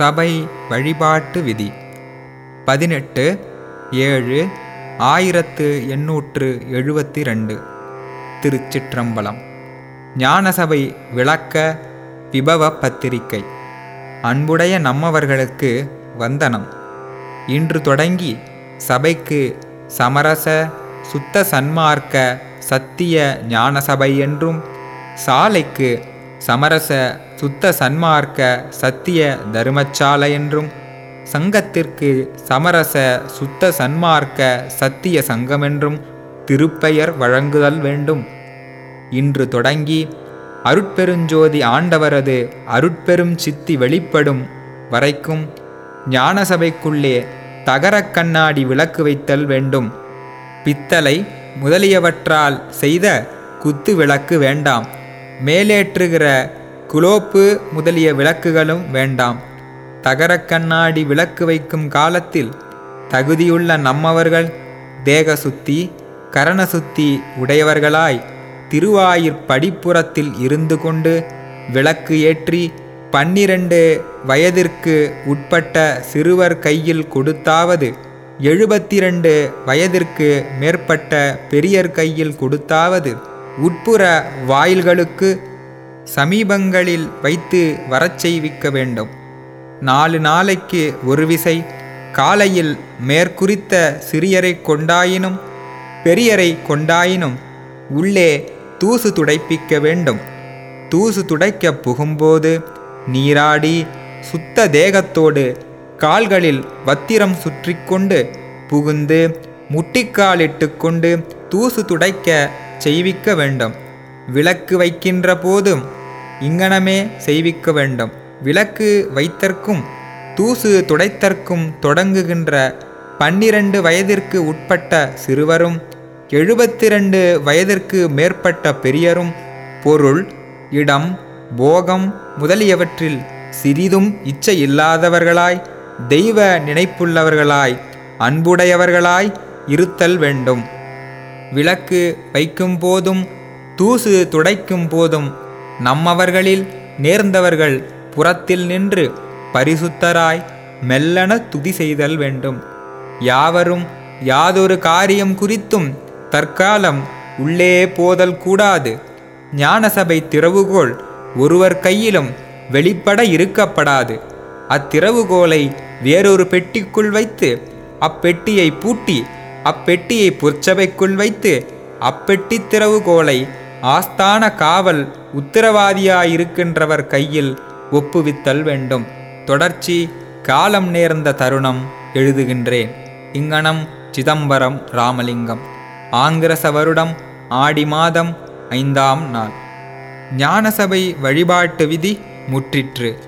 சபை வழிபாட்டு விதி. பதினெட்டு ஏழு ஆயிரத்து எண்ணூற்று எழுபத்தி ரெண்டு திருச்சிற்றம்பலம். ஞானசபை விளக்க விபவ பத்திரிகை. அன்புடைய நம்மவர்களுக்கு வந்தனம். இன்று தொடங்கி சபைக்கு சமரச சுத்த சன்மார்க்க சத்திய ஞானசபை என்றும் சாலைக்கு சமரச சுத்த சன்மார்க்க சத்திய தருமச்சாலை என்றும் சங்கத்திற்கு சமரச சுத்த சன்மார்க்க சத்திய சங்கம் என்றும் திருப்பெயர் வழங்குதல் வேண்டும். இன்று தொடங்கி அருட்பெருஞ்சோதி ஆண்டவரது அருட்பெரும் சித்தி வெளிப்படும் வரைக்கும் ஞானசபைக்குள்ளே தகரக் கண்ணாடி விளக்கு வைத்தல் வேண்டும். பித்தளை முதலியவற்றால் செய்த குத்து விளக்கு வேண்டாம். மேலேற்றுகிற குலோப்பு முதலிய விளக்குகளும் வேண்டாம். தகர கண்ணாடி விளக்கு வைக்கும் காலத்தில் தகுதியுள்ள நம்மவர்கள் தேக சுத்தி கரண சுத்தி உடையவர்களாய் திருவாயிற் படிப்புறத்தில் இருந்து கொண்டு விளக்கு ஏற்றி பன்னிரண்டு வயதிற்கு உட்பட்ட சிறுவர் கையில் கொடுத்தாவது எழுபத்தி ரெண்டு வயதிற்கு மேற்பட்ட பெரியர் கையில் கொடுத்தாவது உட்புற வாயில்களுக்கு சமீபங்களில் வைத்து வரச் செய்விக்க வேண்டும். நாலு நாளைக்கு ஒரு விசை காலையில் மேற்குறித்த சிறியரை கொண்டாயினும் பெரியரை கொண்டாயினும் உள்ளே தூசு துடைப்பிக்க வேண்டும். தூசு துடைக்க புகும்போது நீராடி சுத்த தேகத்தோடு கால்களில் வத்திரம் சுற்றி கொண்டு புகுந்து முட்டிக்காலிட்டு கொண்டு தூசு துடைக்க செய்விக்க வேண்டும். விளக்கு வைக்கின்ற போதும் இங்கனமே செய்விக்க வேண்டும். விளக்கு வைத்தற்கும் தூசு துடைத்தற்கும் தொடங்குகின்ற பன்னிரண்டு வயதிற்கு உட்பட்ட சிறுவரும் எழுபத்தி ரெண்டு வயதிற்கு மேற்பட்ட பெரியரும் பொருள் இடம் போகம் முதலியவற்றில் சிறிதும் இச்சை இல்லாதவர்களாய் தெய்வ நினைப்புள்ளவர்களாய் அன்புடையவர்களாய் இருத்தல் வேண்டும். விளக்கு வைக்கும் போதும் தூசு துடைக்கும் போதும் நம்மவர்களில் நேர்ந்தவர்கள் புறத்தில் நின்று பரிசுத்தராய் மெல்லன துதி செய்தல் வேண்டும். யாவரும் யாதொரு காரியம் குறித்தும் தற்காலம் உள்ளே போதல் கூடாது. ஞானசபை திறவுகோள் ஒருவர் கையிலும் வெளிப்பட இருக்கப்படாது. அத்திறவுகோலை வேறொரு பெட்டிக்குள் வைத்து அப்பெட்டியை பூட்டி அப்பெட்டியை புற்சபைக்குள் வைத்து அப்பெட்டி திறவுகோலை ஆஸ்தான காவல் உத்தரவாதியாயிருக்கின்றவர் கையில் ஒப்புவித்தல் வேண்டும். தொடர்ச்சி காலம் நேர்ந்த தருணம் எழுதுகின்றேன். இங்கனம் சிதம்பரம் ராமலிங்கம். ஆங்கிரச வருடம் ஆடி மாதம் ஐந்தாம் நாள். ஞானசபை வழிபாட்டு விதி முற்றிற்று.